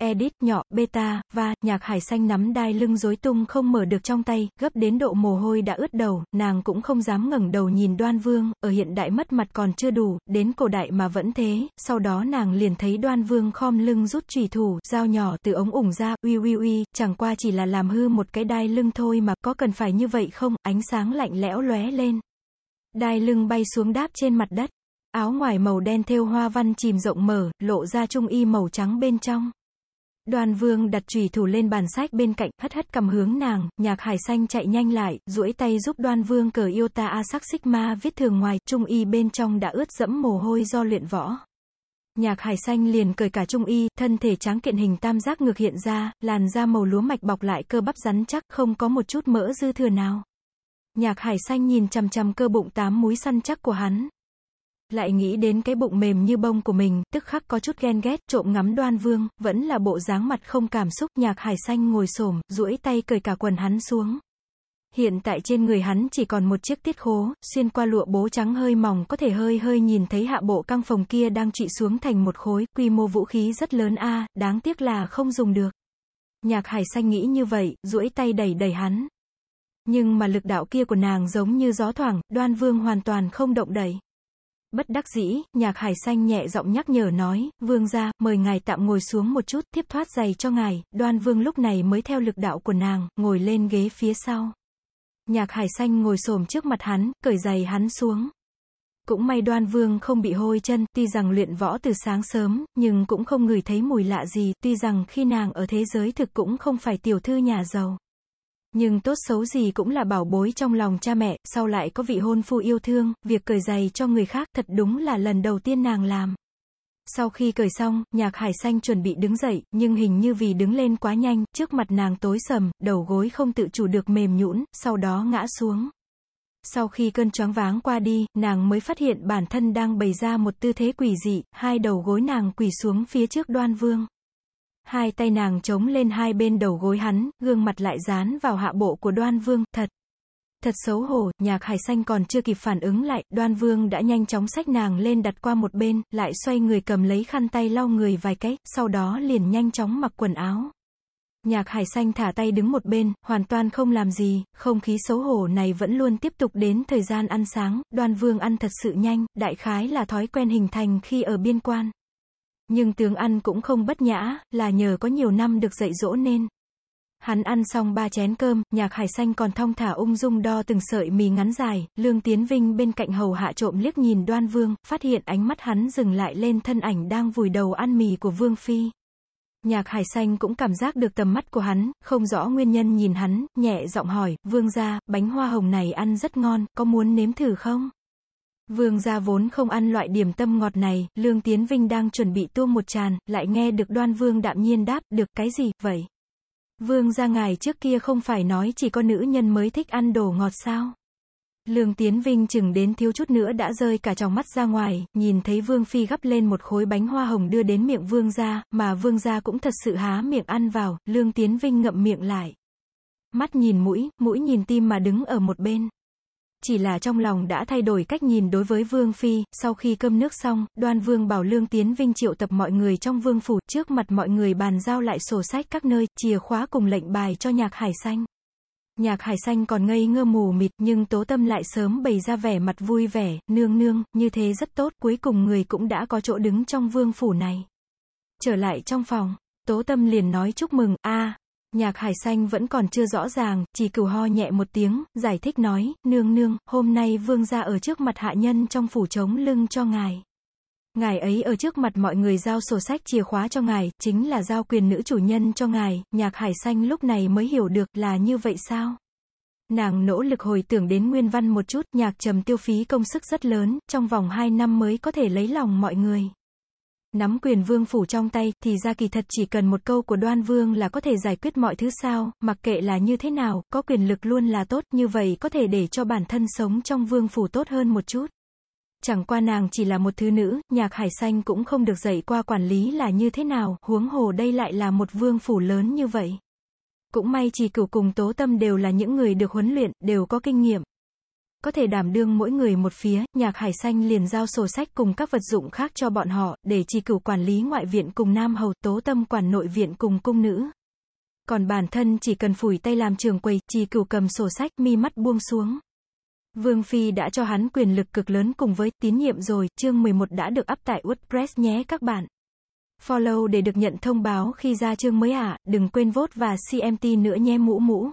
Edit, nhỏ, beta, và, nhạc hải xanh nắm đai lưng rối tung không mở được trong tay, gấp đến độ mồ hôi đã ướt đầu, nàng cũng không dám ngẩng đầu nhìn đoan vương, ở hiện đại mất mặt còn chưa đủ, đến cổ đại mà vẫn thế, sau đó nàng liền thấy đoan vương khom lưng rút trùy thủ, dao nhỏ từ ống ủng ra, uy uy uy, chẳng qua chỉ là làm hư một cái đai lưng thôi mà, có cần phải như vậy không, ánh sáng lạnh lẽo lóe lên. Đai lưng bay xuống đáp trên mặt đất. Áo ngoài màu đen thêu hoa văn chìm rộng mở, lộ ra trung y màu trắng bên trong. Đoàn vương đặt trùy thủ lên bàn sách bên cạnh, hất hất cầm hướng nàng, nhạc hải xanh chạy nhanh lại, duỗi tay giúp đoan vương cờ yêu ta a sắc xích ma viết thường ngoài, trung y bên trong đã ướt dẫm mồ hôi do luyện võ. Nhạc hải xanh liền cởi cả trung y, thân thể tráng kiện hình tam giác ngược hiện ra, làn da màu lúa mạch bọc lại cơ bắp rắn chắc, không có một chút mỡ dư thừa nào. Nhạc hải xanh nhìn chằm chằm cơ bụng tám múi săn chắc của hắn, lại nghĩ đến cái bụng mềm như bông của mình, tức khắc có chút ghen ghét, trộm ngắm đoan vương, vẫn là bộ dáng mặt không cảm xúc, nhạc hải xanh ngồi xổm duỗi tay cởi cả quần hắn xuống. Hiện tại trên người hắn chỉ còn một chiếc tiết khố, xuyên qua lụa bố trắng hơi mỏng có thể hơi hơi nhìn thấy hạ bộ căng phòng kia đang trị xuống thành một khối, quy mô vũ khí rất lớn a đáng tiếc là không dùng được. Nhạc hải xanh nghĩ như vậy, duỗi tay đẩy đẩy hắn. Nhưng mà lực đạo kia của nàng giống như gió thoảng, đoan vương hoàn toàn không động đẩy. Bất đắc dĩ, nhạc hải xanh nhẹ giọng nhắc nhở nói, vương ra, mời ngài tạm ngồi xuống một chút, tiếp thoát giày cho ngài, đoan vương lúc này mới theo lực đạo của nàng, ngồi lên ghế phía sau. Nhạc hải xanh ngồi xổm trước mặt hắn, cởi giày hắn xuống. Cũng may đoan vương không bị hôi chân, tuy rằng luyện võ từ sáng sớm, nhưng cũng không ngửi thấy mùi lạ gì, tuy rằng khi nàng ở thế giới thực cũng không phải tiểu thư nhà giàu. Nhưng tốt xấu gì cũng là bảo bối trong lòng cha mẹ, sau lại có vị hôn phu yêu thương, việc cởi giày cho người khác thật đúng là lần đầu tiên nàng làm. Sau khi cởi xong, nhạc hải xanh chuẩn bị đứng dậy, nhưng hình như vì đứng lên quá nhanh, trước mặt nàng tối sầm, đầu gối không tự chủ được mềm nhũn, sau đó ngã xuống. Sau khi cơn choáng váng qua đi, nàng mới phát hiện bản thân đang bày ra một tư thế quỷ dị, hai đầu gối nàng quỳ xuống phía trước đoan vương. Hai tay nàng chống lên hai bên đầu gối hắn, gương mặt lại dán vào hạ bộ của đoan vương, thật. Thật xấu hổ, nhạc hải xanh còn chưa kịp phản ứng lại, đoan vương đã nhanh chóng xách nàng lên đặt qua một bên, lại xoay người cầm lấy khăn tay lau người vài cái, sau đó liền nhanh chóng mặc quần áo. Nhạc hải xanh thả tay đứng một bên, hoàn toàn không làm gì, không khí xấu hổ này vẫn luôn tiếp tục đến thời gian ăn sáng, đoan vương ăn thật sự nhanh, đại khái là thói quen hình thành khi ở biên quan. Nhưng tướng ăn cũng không bất nhã, là nhờ có nhiều năm được dạy dỗ nên. Hắn ăn xong ba chén cơm, nhạc hải xanh còn thong thả ung dung đo từng sợi mì ngắn dài, lương tiến vinh bên cạnh hầu hạ trộm liếc nhìn đoan vương, phát hiện ánh mắt hắn dừng lại lên thân ảnh đang vùi đầu ăn mì của vương phi. Nhạc hải xanh cũng cảm giác được tầm mắt của hắn, không rõ nguyên nhân nhìn hắn, nhẹ giọng hỏi, vương gia, bánh hoa hồng này ăn rất ngon, có muốn nếm thử không? Vương gia vốn không ăn loại điểm tâm ngọt này, Lương Tiến Vinh đang chuẩn bị tuông một tràn, lại nghe được đoan vương đạm nhiên đáp, được cái gì, vậy? Vương gia ngài trước kia không phải nói chỉ có nữ nhân mới thích ăn đồ ngọt sao? Lương Tiến Vinh chừng đến thiếu chút nữa đã rơi cả tròng mắt ra ngoài, nhìn thấy Vương Phi gắp lên một khối bánh hoa hồng đưa đến miệng Vương gia, mà Vương gia cũng thật sự há miệng ăn vào, Lương Tiến Vinh ngậm miệng lại. Mắt nhìn mũi, mũi nhìn tim mà đứng ở một bên. Chỉ là trong lòng đã thay đổi cách nhìn đối với Vương Phi, sau khi cơm nước xong, đoan Vương Bảo Lương Tiến Vinh triệu tập mọi người trong Vương Phủ, trước mặt mọi người bàn giao lại sổ sách các nơi, chìa khóa cùng lệnh bài cho nhạc hải xanh. Nhạc hải xanh còn ngây ngơ mù mịt, nhưng tố tâm lại sớm bày ra vẻ mặt vui vẻ, nương nương, như thế rất tốt, cuối cùng người cũng đã có chỗ đứng trong vương phủ này. Trở lại trong phòng, tố tâm liền nói chúc mừng, a Nhạc hải xanh vẫn còn chưa rõ ràng, chỉ cửu ho nhẹ một tiếng, giải thích nói, nương nương, hôm nay vương gia ở trước mặt hạ nhân trong phủ chống lưng cho ngài. Ngài ấy ở trước mặt mọi người giao sổ sách chìa khóa cho ngài, chính là giao quyền nữ chủ nhân cho ngài, nhạc hải xanh lúc này mới hiểu được là như vậy sao? Nàng nỗ lực hồi tưởng đến nguyên văn một chút, nhạc trầm tiêu phí công sức rất lớn, trong vòng 2 năm mới có thể lấy lòng mọi người. Nắm quyền vương phủ trong tay, thì ra kỳ thật chỉ cần một câu của đoan vương là có thể giải quyết mọi thứ sao, mặc kệ là như thế nào, có quyền lực luôn là tốt, như vậy có thể để cho bản thân sống trong vương phủ tốt hơn một chút. Chẳng qua nàng chỉ là một thứ nữ, nhạc hải xanh cũng không được dạy qua quản lý là như thế nào, huống hồ đây lại là một vương phủ lớn như vậy. Cũng may chỉ cửu cùng tố tâm đều là những người được huấn luyện, đều có kinh nghiệm có thể đảm đương mỗi người một phía, nhạc hải xanh liền giao sổ sách cùng các vật dụng khác cho bọn họ, để trì cửu quản lý ngoại viện cùng nam hầu, tố tâm quản nội viện cùng cung nữ. Còn bản thân chỉ cần phủi tay làm trường quầy, trì cửu cầm sổ sách, mi mắt buông xuống. Vương Phi đã cho hắn quyền lực cực lớn cùng với tín nhiệm rồi, chương 11 đã được up tại WordPress nhé các bạn. Follow để được nhận thông báo khi ra chương mới ạ, à. đừng quên vote và CMT nữa nhé mũ mũ.